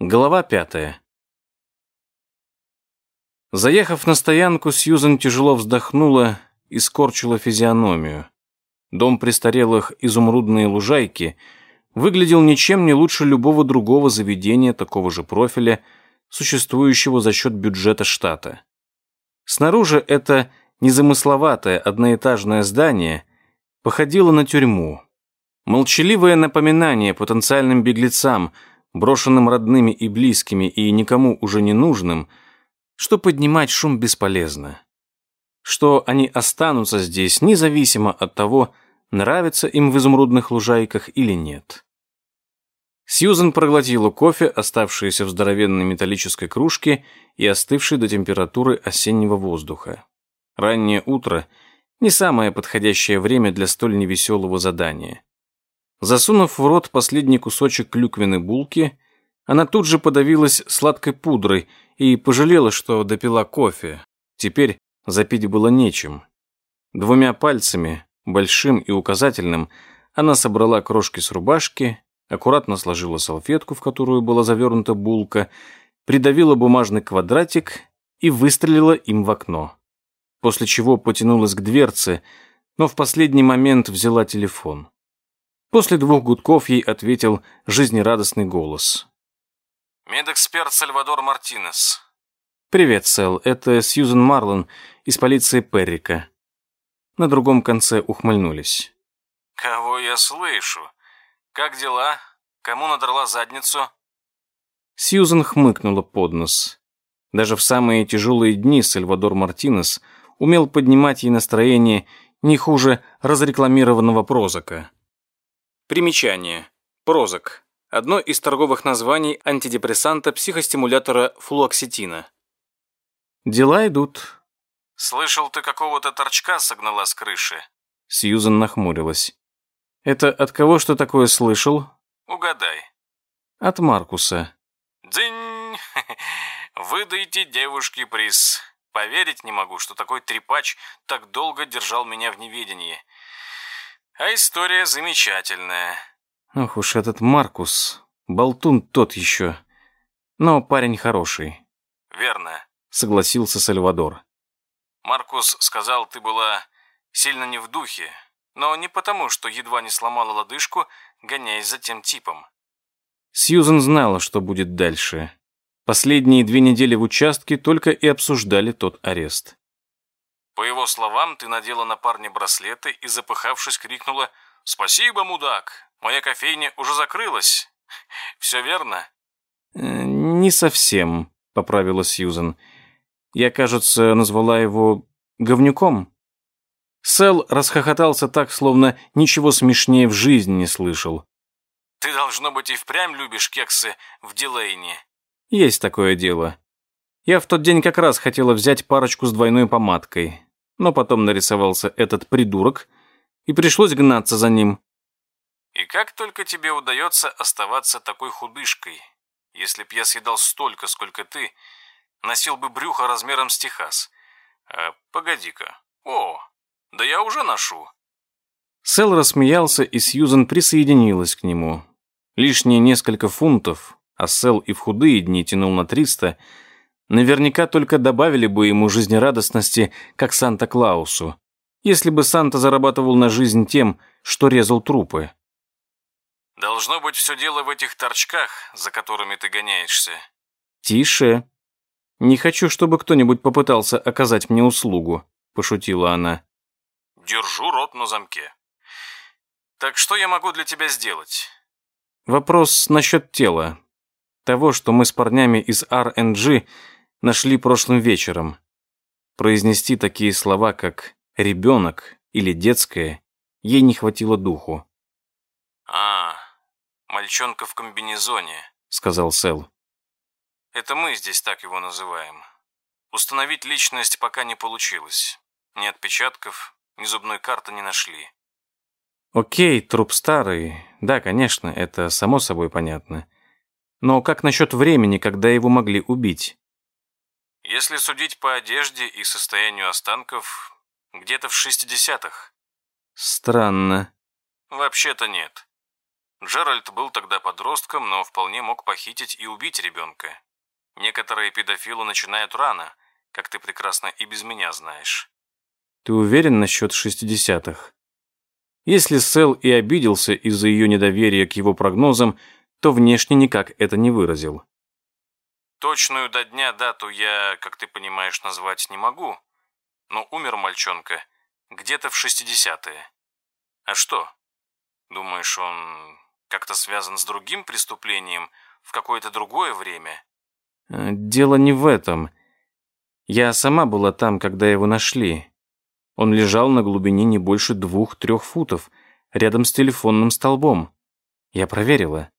Глава пятая. Заехав на стоянку, Сьюзен тяжело вздохнула и скорчила физиономию. Дом престарелых изумрудные лужайки выглядел ничем не лучше любого другого заведения такого же профиля, существующего за счет бюджета штата. Снаружи это незамысловатое одноэтажное здание походило на тюрьму. Молчаливое напоминание потенциальным беглецам, брошенным родными и близкими и никому уже не нужным, что поднимать шум бесполезно. Что они останутся здесь, независимо от того, нравится им в изумрудных лужайках или нет. Сьюзен проглотила кофе, оставшееся в здоровенной металлической кружке и остывшей до температуры осеннего воздуха. Раннее утро — не самое подходящее время для столь невеселого задания. Засунув в рот последний кусочек клюквенной булки, она тут же подавилась сладкой пудрой и пожалела, что допила кофе. Теперь запить было нечем. Двумя пальцами, большим и указательным, она собрала крошки с рубашки, аккуратно сложила салфетку, в которую была завернута булка, придавила бумажный квадратик и выстрелила им в окно. После чего потянулась к дверце, но в последний момент взяла телефон. После двух гудков ей ответил жизнерадостный голос. «Медэксперт Сальвадор Мартинес». «Привет, Сэл, это Сьюзен Марлон из полиции Перрика». На другом конце ухмыльнулись. «Кого я слышу? Как дела? Кому надрала задницу?» Сьюзен хмыкнула под нос. Даже в самые тяжелые дни Сальвадор Мартинес умел поднимать ей настроение не хуже разрекламированного прозака. Примечание. Прозак. Одно из торговых названий антидепрессанта психостимулятора флуоксетина. Дела идут. Слышал, ты какого-то торчка согнала с крыши. Сьюзен нахмурилась. Это от кого что такое слышал? Угадай. От Маркуса. Дзынь! Выдайте девушке приз. Поверить не могу, что такой трепач так долго держал меня в неведении. А история замечательная. Ох уж этот Маркус. Болтун тот еще. Но парень хороший. Верно. Согласился Сальвадор. Маркус сказал, ты была сильно не в духе. Но не потому, что едва не сломала лодыжку, гоняясь за тем типом. Сьюзен знала, что будет дальше. Последние две недели в участке только и обсуждали тот арест. По его словам, ты надела на парня браслеты и, запыхавшись, крикнула «Спасибо, мудак! Моя кофейня уже закрылась! Все верно?» «Э, «Не совсем», — поправила Сьюзен. «Я, кажется, назвала его говнюком». Сэл расхохотался так, словно ничего смешнее в жизни не слышал. «Ты, должно быть, и впрямь любишь кексы в Дилейне». «Есть такое дело. Я в тот день как раз хотела взять парочку с двойной помадкой но потом нарисовался этот придурок, и пришлось гнаться за ним. «И как только тебе удается оставаться такой худышкой? Если б я съедал столько, сколько ты, носил бы брюхо размером с Техас. А, погоди-ка. О, да я уже ношу». Сэл рассмеялся, и Сьюзен присоединилась к нему. Лишние несколько фунтов, а Сэл и в худые дни тянул на триста – наверняка только добавили бы ему жизнерадостности, как Санта-Клаусу, если бы Санта зарабатывал на жизнь тем, что резал трупы. «Должно быть все дело в этих торчках, за которыми ты гоняешься». «Тише. Не хочу, чтобы кто-нибудь попытался оказать мне услугу», — пошутила она. «Держу рот на замке. Так что я могу для тебя сделать?» «Вопрос насчет тела. Того, что мы с парнями из RNG нашли прошлым вечером. Произнести такие слова, как «ребенок» или «детское» ей не хватило духу. «А, мальчонка в комбинезоне», — сказал Сэл. «Это мы здесь так его называем. Установить личность пока не получилось. Ни отпечатков, ни зубной карты не нашли». «Окей, труп старый. Да, конечно, это само собой понятно. Но как насчет времени, когда его могли убить?» Если судить по одежде и состоянию останков, где-то в 60-х. Странно. Вообще-то нет. Джеральд был тогда подростком, но вполне мог похитить и убить ребенка. Некоторые педофилы начинают рано, как ты прекрасно и без меня знаешь. Ты уверен насчет шестидесятых? Если Сэл и обиделся из-за ее недоверия к его прогнозам, то внешне никак это не выразил. Точную до дня дату я, как ты понимаешь, назвать не могу, но умер мальчонка где-то в шестидесятые. А что? Думаешь, он как-то связан с другим преступлением в какое-то другое время? Э, дело не в этом. Я сама была там, когда его нашли. Он лежал на глубине не больше двух-трех футов, рядом с телефонным столбом. Я проверила.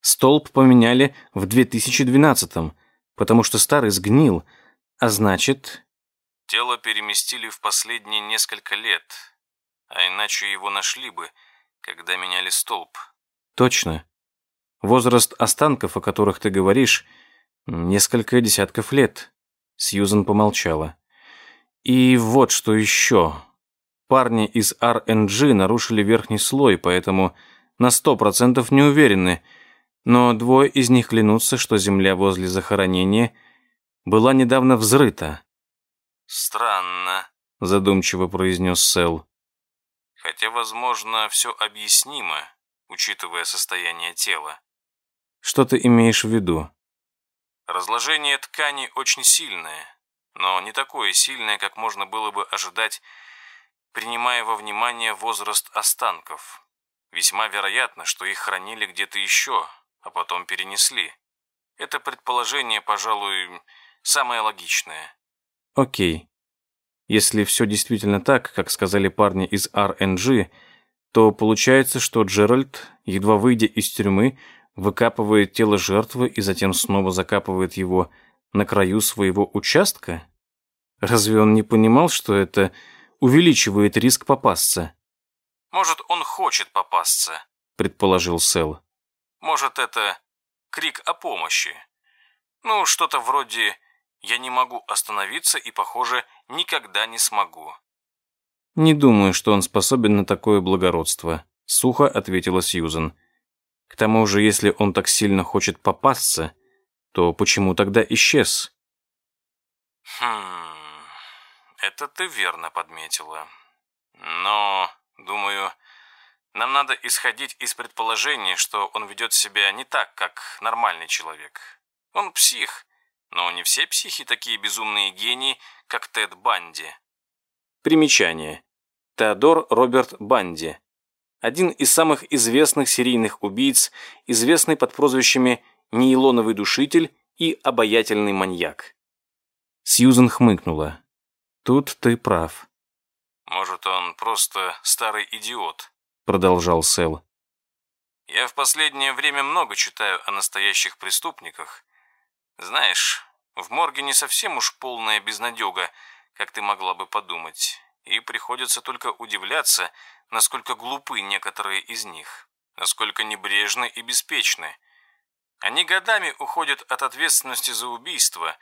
Столб поменяли в 2012-м, потому что старый сгнил, а значит... Тело переместили в последние несколько лет, а иначе его нашли бы, когда меняли столб. Точно. Возраст останков, о которых ты говоришь, несколько десятков лет. Сьюзен помолчала. И вот что еще. Парни из RNG нарушили верхний слой, поэтому на сто процентов не уверены, но двое из них клянутся, что земля возле захоронения была недавно взрыта. «Странно», — задумчиво произнес Сэл. «Хотя, возможно, все объяснимо, учитывая состояние тела». «Что ты имеешь в виду?» Разложение ткани очень сильное, но не такое сильное, как можно было бы ожидать, принимая во внимание возраст останков. Весьма вероятно, что их хранили где-то еще, а потом перенесли. Это предположение, пожалуй, самое логичное. Окей. Если все действительно так, как сказали парни из RNG, то получается, что Джеральд, едва выйдя из тюрьмы, выкапывает тело жертвы и затем снова закапывает его на краю своего участка? Разве он не понимал, что это увеличивает риск попасться? «Может, он хочет попасться», — предположил Сэл. «Может, это крик о помощи. Ну, что-то вроде «я не могу остановиться и, похоже, никогда не смогу». «Не думаю, что он способен на такое благородство», — сухо ответила Сьюзен. К тому же, если он так сильно хочет попасться, то почему тогда исчез? Хм, это ты верно подметила. Но, думаю, нам надо исходить из предположения, что он ведет себя не так, как нормальный человек. Он псих, но не все психи такие безумные гении, как Тед Банди. Примечание. Теодор Роберт Банди, один из самых известных серийных убийц, известный под прозвищами «Нейлоновый душитель» и «Обаятельный маньяк». Сьюзен хмыкнула. «Тут ты прав». «Может, он просто старый идиот», — продолжал Сэл. «Я в последнее время много читаю о настоящих преступниках. Знаешь, в морге не совсем уж полная безнадега, как ты могла бы подумать, и приходится только удивляться, насколько глупы некоторые из них, насколько небрежны и беспечны. Они годами уходят от ответственности за убийство,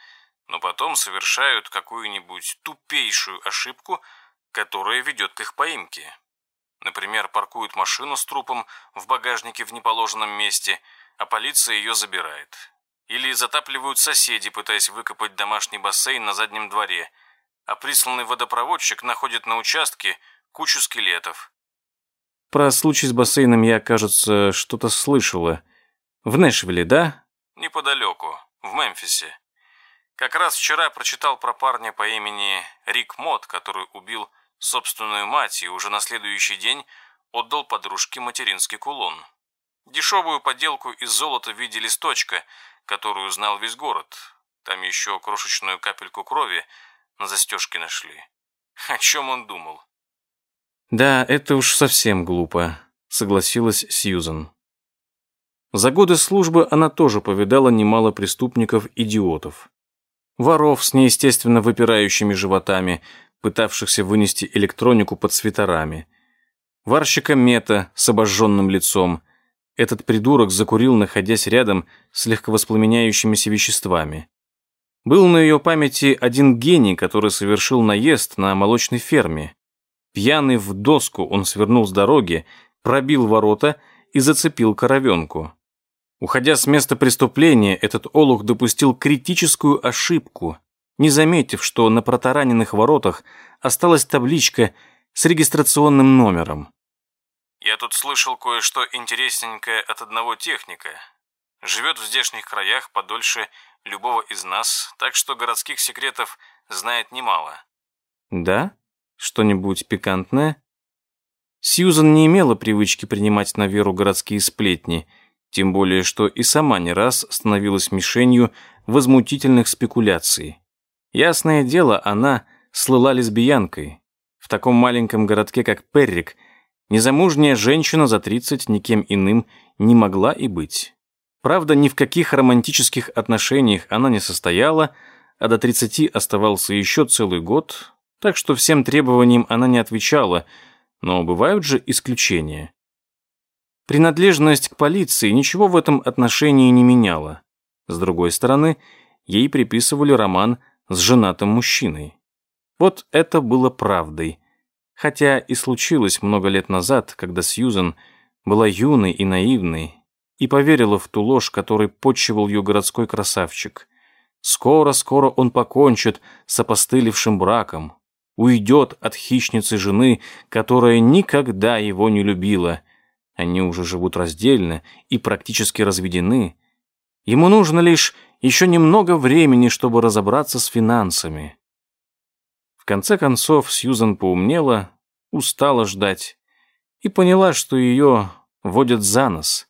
но потом совершают какую-нибудь тупейшую ошибку, которая ведет к их поимке. Например, паркуют машину с трупом в багажнике в неположенном месте, а полиция ее забирает. Или затапливают соседи, пытаясь выкопать домашний бассейн на заднем дворе, а присланный водопроводчик находит на участке кучу скелетов. Про случай с бассейном я, кажется, что-то слышала. В Нэшвилле, да? Неподалеку, в Мемфисе. Как раз вчера прочитал про парня по имени Рик Мот, который убил собственную мать и уже на следующий день отдал подружке материнский кулон. Дешевую поделку из золота в виде листочка, которую знал весь город. Там еще крошечную капельку крови на застежке нашли. О чем он думал? «Да, это уж совсем глупо», — согласилась Сьюзен. За годы службы она тоже повидала немало преступников-идиотов. Воров с неестественно выпирающими животами, пытавшихся вынести электронику под свитерами. Варщика Мета с обожженным лицом. Этот придурок закурил, находясь рядом с легковоспламеняющимися веществами. Был на ее памяти один гений, который совершил наезд на молочной ферме. Пьяный в доску он свернул с дороги, пробил ворота и зацепил коровенку. Уходя с места преступления, этот олух допустил критическую ошибку, не заметив, что на протараненных воротах осталась табличка с регистрационным номером. «Я тут слышал кое-что интересненькое от одного техника. Живет в здешних краях подольше любого из нас, так что городских секретов знает немало». «Да? Что-нибудь пикантное?» Сьюзан не имела привычки принимать на веру городские сплетни, тем более что и сама не раз становилась мишенью возмутительных спекуляций. Ясное дело, она слыла лесбиянкой. В таком маленьком городке, как Перрик, незамужняя женщина за 30 никем иным не могла и быть. Правда, ни в каких романтических отношениях она не состояла, а до 30 оставался еще целый год, так что всем требованиям она не отвечала, но бывают же исключения. Принадлежность к полиции ничего в этом отношении не меняла. С другой стороны, ей приписывали роман с женатым мужчиной. Вот это было правдой. Хотя и случилось много лет назад, когда Сьюзен была юной и наивной и поверила в ту ложь, которой почивал ее городской красавчик. Скоро-скоро он покончит с опостылевшим браком, уйдет от хищницы жены, которая никогда его не любила. Они уже живут раздельно и практически разведены. Ему нужно лишь еще немного времени, чтобы разобраться с финансами. В конце концов, Сьюзан поумнела, устала ждать и поняла, что ее водят за нос.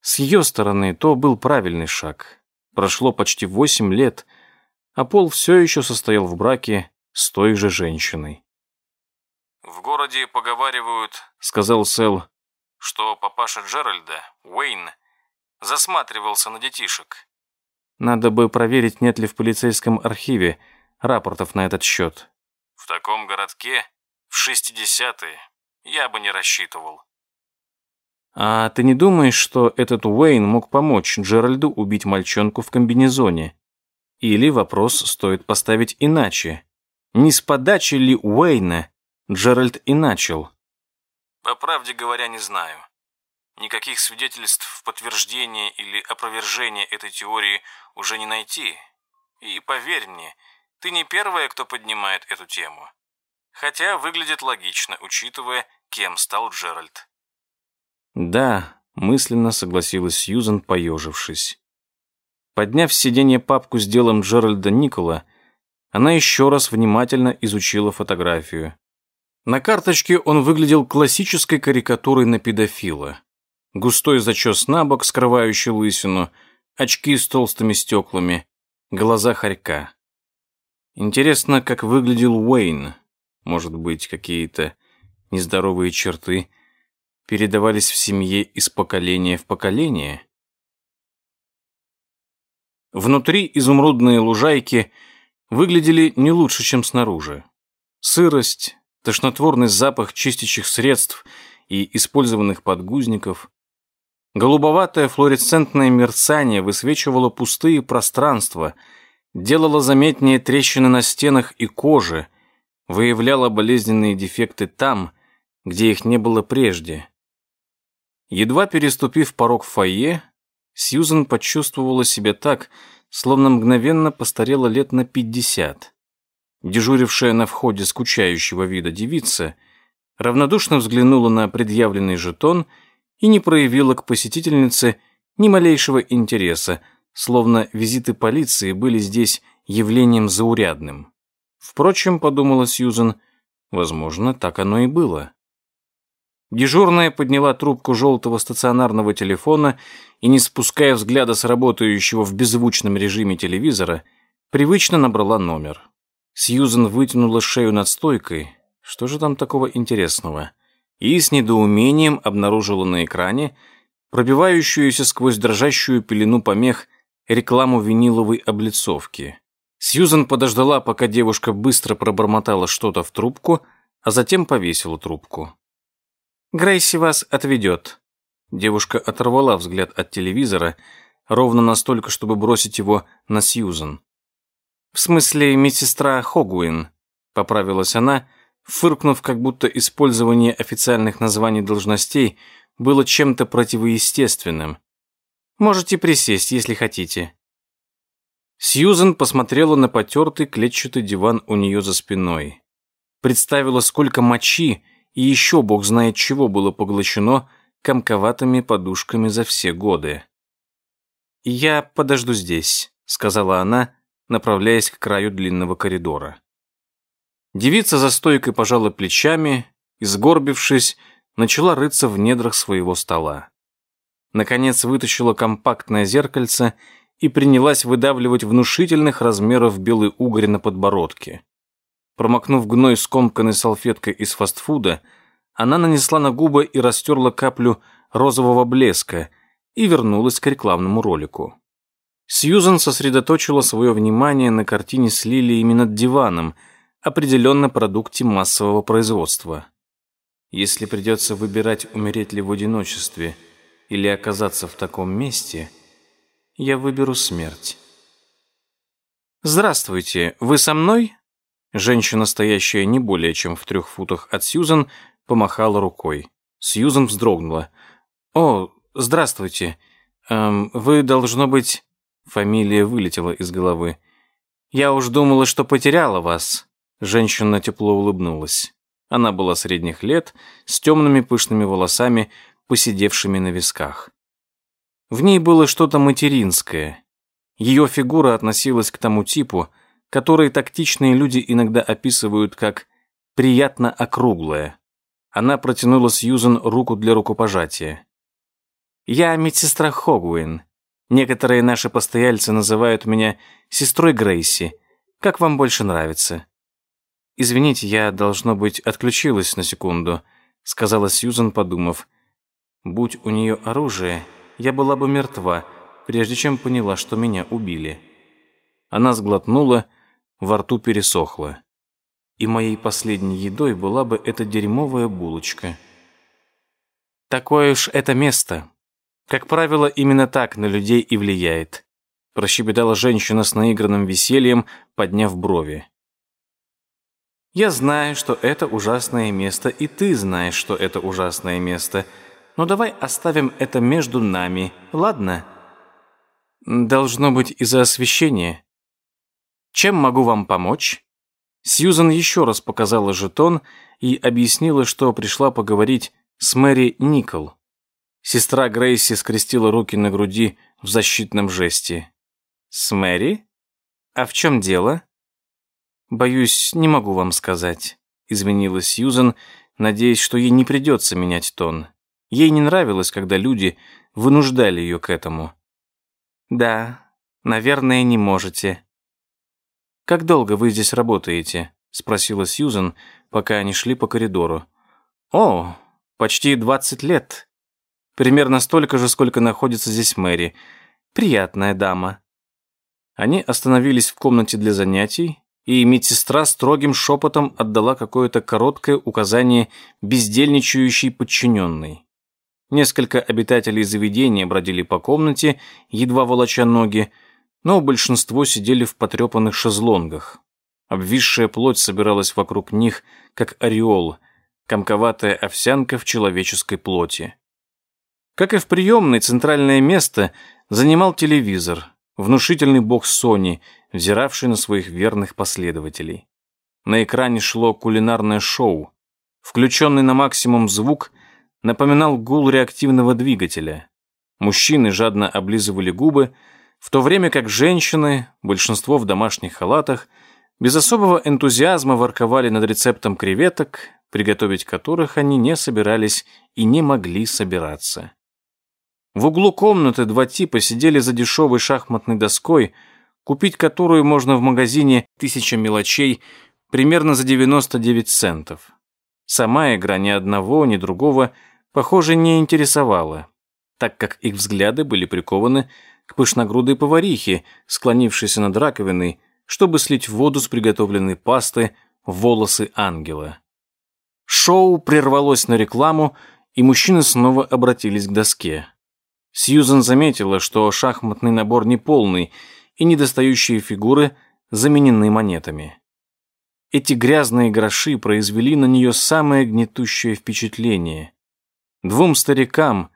С ее стороны то был правильный шаг. Прошло почти восемь лет, а Пол все еще состоял в браке с той же женщиной. «В городе поговаривают, — сказал Сэл, — что папаша Джеральда, Уэйн, засматривался на детишек. Надо бы проверить, нет ли в полицейском архиве рапортов на этот счет. В таком городке, в 60-е, я бы не рассчитывал. А ты не думаешь, что этот Уэйн мог помочь Джеральду убить мальчонку в комбинезоне? Или вопрос стоит поставить иначе? Не с подачи ли Уэйна Джеральд и начал? По правде говоря, не знаю. Никаких свидетельств в подтверждение или опровержение этой теории уже не найти. И поверь мне, ты не первая, кто поднимает эту тему. Хотя выглядит логично, учитывая, кем стал Джеральд. Да, мысленно согласилась Сьюзан, поежившись. Подняв с сиденья папку с делом Джеральда Никола, она еще раз внимательно изучила фотографию. На карточке он выглядел классической карикатурой на педофила. Густой зачес на бок, скрывающий лысину – очки с толстыми стеклами, глаза хорька. Интересно, как выглядел Уэйн. Может быть, какие-то нездоровые черты передавались в семье из поколения в поколение? Внутри изумрудные лужайки выглядели не лучше, чем снаружи. Сырость, тошнотворный запах чистящих средств и использованных подгузников, Голубоватое флуоресцентное мерцание высвечивало пустые пространства, делало заметнее трещины на стенах и коже, выявляло болезненные дефекты там, где их не было прежде. Едва переступив порог фойе, Сьюзен почувствовала себя так, словно мгновенно постарела лет на пятьдесят. Дежурившая на входе скучающего вида девица равнодушно взглянула на предъявленный жетон — и не проявила к посетительнице ни малейшего интереса, словно визиты полиции были здесь явлением заурядным. Впрочем, подумала Сьюзен, возможно, так оно и было. Дежурная подняла трубку желтого стационарного телефона и, не спуская взгляда с работающего в беззвучном режиме телевизора, привычно набрала номер. Сьюзен вытянула шею над стойкой. Что же там такого интересного? И с недоумением обнаружила на экране пробивающуюся сквозь дрожащую пелену помех рекламу виниловой облицовки. Сьюзан подождала, пока девушка быстро пробормотала что-то в трубку, а затем повесила трубку. «Грейси вас отведет». Девушка оторвала взгляд от телевизора, ровно настолько, чтобы бросить его на Сьюзан. «В смысле, медсестра Хогуин», — поправилась она, — фыркнув, как будто использование официальных названий должностей было чем-то противоестественным. Можете присесть, если хотите. Сьюзен посмотрела на потертый клетчатый диван у нее за спиной. Представила, сколько мочи и еще бог знает чего было поглощено комковатыми подушками за все годы. «Я подожду здесь», — сказала она, направляясь к краю длинного коридора. Девица за стойкой пожала плечами и, сгорбившись, начала рыться в недрах своего стола. Наконец вытащила компактное зеркальце и принялась выдавливать внушительных размеров белый угорь на подбородке. Промокнув гной скомканной салфеткой из фастфуда, она нанесла на губы и растерла каплю розового блеска и вернулась к рекламному ролику. Сьюзан сосредоточила свое внимание на картине с лилиями над диваном, определенно продукте массового производства. Если придется выбирать, умереть ли в одиночестве или оказаться в таком месте, я выберу смерть. «Здравствуйте, вы со мной?» Женщина, стоящая не более чем в трех футах от Сьюзан, помахала рукой. Сьюзан вздрогнула. «О, здравствуйте. Эм, вы, должно быть...» Фамилия вылетела из головы. «Я уж думала, что потеряла вас». Женщина тепло улыбнулась. Она была средних лет, с темными пышными волосами, посидевшими на висках. В ней было что-то материнское. Ее фигура относилась к тому типу, который тактичные люди иногда описывают как «приятно округлая». Она протянула Сьюзен руку для рукопожатия. «Я медсестра Хогуин. Некоторые наши постояльцы называют меня сестрой Грейси. Как вам больше нравится?» «Извините, я, должно быть, отключилась на секунду», — сказала Сьюзен, подумав. «Будь у нее оружие, я была бы мертва, прежде чем поняла, что меня убили». Она сглотнула, во рту пересохло. И моей последней едой была бы эта дерьмовая булочка. «Такое уж это место. Как правило, именно так на людей и влияет», прощебетала женщина с наигранным весельем, подняв брови. Я знаю, что это ужасное место, и ты знаешь, что это ужасное место. Но давай оставим это между нами, ладно? Должно быть из-за освещения. Чем могу вам помочь? Сьюзан еще раз показала жетон и объяснила, что пришла поговорить с Мэри Никол. Сестра Грейси скрестила руки на груди в защитном жесте. «С Мэри? А в чем дело?» «Боюсь, не могу вам сказать», — извинилась Сьюзен, надеясь, что ей не придется менять тон. Ей не нравилось, когда люди вынуждали ее к этому. «Да, наверное, не можете». «Как долго вы здесь работаете?» — спросила Сьюзен, пока они шли по коридору. «О, почти двадцать лет. Примерно столько же, сколько находится здесь Мэри. Приятная дама». Они остановились в комнате для занятий, и медсестра строгим шепотом отдала какое-то короткое указание бездельничающей подчиненной. Несколько обитателей заведения бродили по комнате, едва волоча ноги, но большинство сидели в потрепанных шезлонгах. Обвисшая плоть собиралась вокруг них, как ореол, комковатая овсянка в человеческой плоти. Как и в приемной, центральное место занимал телевизор, внушительный бог Sony, взиравший на своих верных последователей. На экране шло кулинарное шоу. Включенный на максимум звук напоминал гул реактивного двигателя. Мужчины жадно облизывали губы, в то время как женщины, большинство в домашних халатах, без особого энтузиазма ворковали над рецептом креветок, приготовить которых они не собирались и не могли собираться. В углу комнаты два типа сидели за дешевой шахматной доской, купить которую можно в магазине «Тысяча мелочей» примерно за 99 центов. Сама игра ни одного, ни другого, похоже, не интересовала, так как их взгляды были прикованы к пышногрудой поварихе, склонившейся над раковиной, чтобы слить воду с приготовленной пасты в волосы ангела. Шоу прервалось на рекламу, и мужчины снова обратились к доске. Сьюзен заметила, что шахматный набор неполный, и недостающие фигуры заменены монетами. Эти грязные гроши произвели на нее самое гнетущее впечатление. Двум старикам,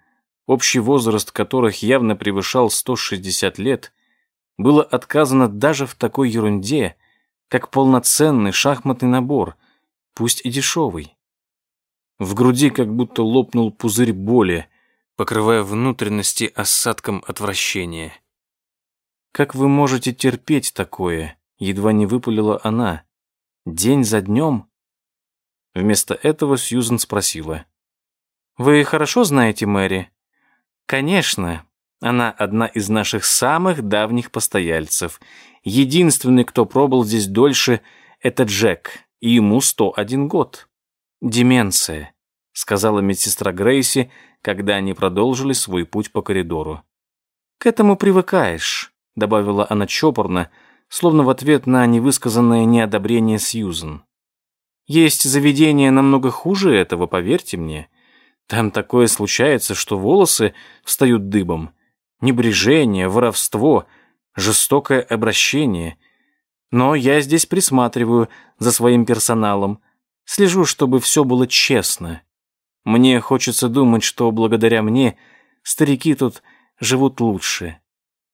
общий возраст которых явно превышал 160 лет, было отказано даже в такой ерунде, как полноценный шахматный набор, пусть и дешевый. В груди как будто лопнул пузырь боли, покрывая внутренности осадком отвращения. «Как вы можете терпеть такое?» — едва не выпалила она. «День за днем?» Вместо этого Сьюзен спросила. «Вы хорошо знаете Мэри?» «Конечно. Она одна из наших самых давних постояльцев. Единственный, кто пробыл здесь дольше, это Джек, и ему 101 год. Деменция», — сказала медсестра Грейси, когда они продолжили свой путь по коридору. «К этому привыкаешь», — добавила она чопорно, словно в ответ на невысказанное неодобрение Сьюзен. «Есть заведения намного хуже этого, поверьте мне. Там такое случается, что волосы встают дыбом. Небрежение, воровство, жестокое обращение. Но я здесь присматриваю за своим персоналом, слежу, чтобы все было честно. Мне хочется думать, что благодаря мне старики тут живут лучше.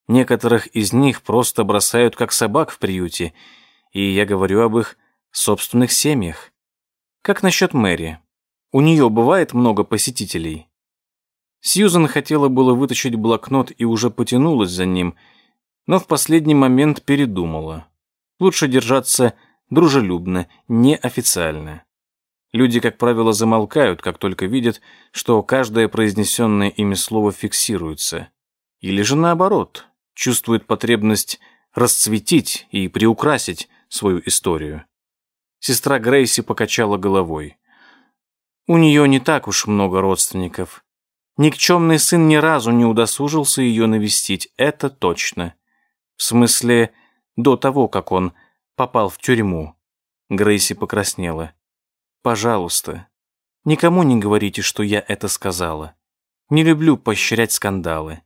Некоторых из них просто бросают как собак в приюте, и я говорю об их собственных семьях. Как насчет Мэри? У нее бывает много посетителей?» Сьюзан хотела было вытащить блокнот и уже потянулась за ним, но в последний момент передумала. Лучше держаться дружелюбно, неофициально. Люди, как правило, замолкают, как только видят, что каждое произнесенное ими слово фиксируется. Или же наоборот, чувствуют потребность расцветить и приукрасить свою историю. Сестра Грейси покачала головой. У нее не так уж много родственников. Никчемный сын ни разу не удосужился ее навестить, это точно. В смысле, до того, как он попал в тюрьму. Грейси покраснела. «Пожалуйста, никому не говорите, что я это сказала. Не люблю поощрять скандалы».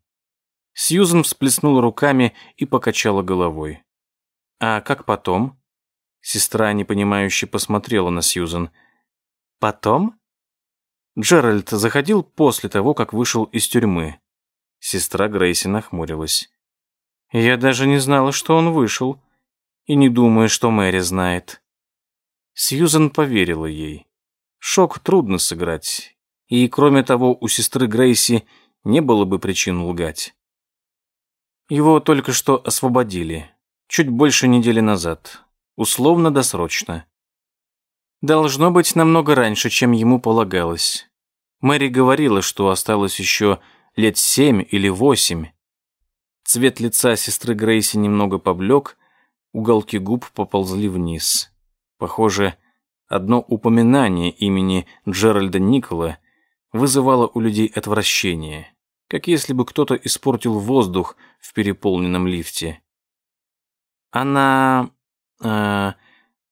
Сьюзен всплеснула руками и покачала головой. «А как потом?» Сестра непонимающе посмотрела на Сьюзен. «Потом?» Джеральд заходил после того, как вышел из тюрьмы. Сестра Грейси нахмурилась. Я даже не знала, что он вышел. И не думаю, что Мэри знает. Сьюзен поверила ей. Шок трудно сыграть. И, кроме того, у сестры Грейси не было бы причин лгать. Его только что освободили. Чуть больше недели назад. Условно-досрочно. Должно быть намного раньше, чем ему полагалось. Мэри говорила, что осталось еще лет семь или восемь. Цвет лица сестры Грейси немного поблек, уголки губ поползли вниз. Похоже, одно упоминание имени Джеральда Никола вызывало у людей отвращение, как если бы кто-то испортил воздух в переполненном лифте. «Она... Э,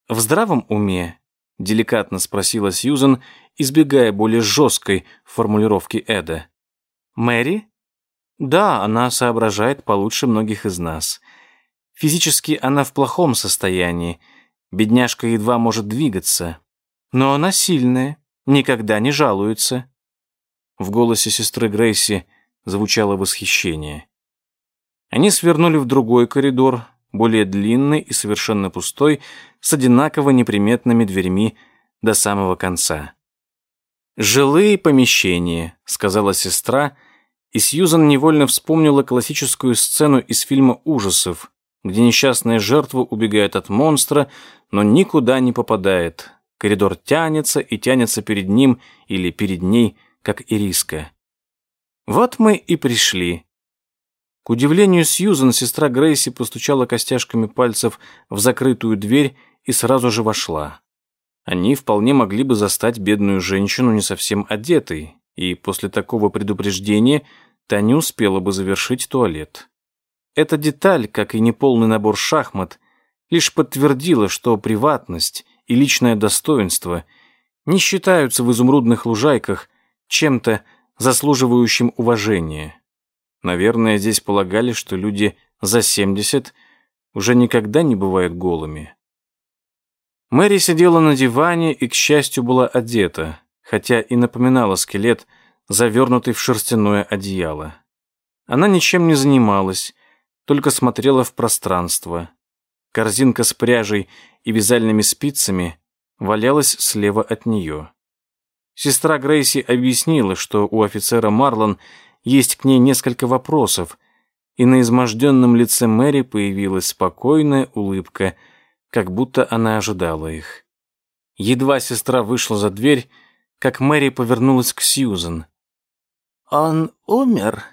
в здравом уме?» — деликатно спросила Сьюзен, избегая более жесткой формулировки Эда. «Мэри?» «Да, она соображает получше многих из нас. Физически она в плохом состоянии. Бедняжка едва может двигаться. Но она сильная, никогда не жалуется». В голосе сестры Грейси звучало восхищение. Они свернули в другой коридор, более длинный и совершенно пустой, с одинаково неприметными дверьми до самого конца. «Жилые помещения», — сказала сестра, и Сьюзан невольно вспомнила классическую сцену из фильма ужасов, где несчастная жертва убегает от монстра, но никуда не попадает. Коридор тянется и тянется перед ним или перед ней, как ириска. Вот мы и пришли. К удивлению Сьюзан, сестра Грейси постучала костяшками пальцев в закрытую дверь и сразу же вошла. Они вполне могли бы застать бедную женщину не совсем одетой, и после такого предупреждения та не успела бы завершить туалет. Эта деталь, как и неполный набор шахмат, лишь подтвердила, что приватность и личное достоинство не считаются в изумрудных лужайках чем-то заслуживающим уважения. Наверное, здесь полагали, что люди за 70 уже никогда не бывают голыми. Мэри сидела на диване и, к счастью, была одета, хотя и напоминала скелет завернутый в шерстяное одеяло. Она ничем не занималась, только смотрела в пространство. Корзинка с пряжей и вязальными спицами валялась слева от нее. Сестра Грейси объяснила, что у офицера Марлон есть к ней несколько вопросов, и на изможденном лице Мэри появилась спокойная улыбка, как будто она ожидала их. Едва сестра вышла за дверь, как Мэри повернулась к Сьюзен. «Он умер?»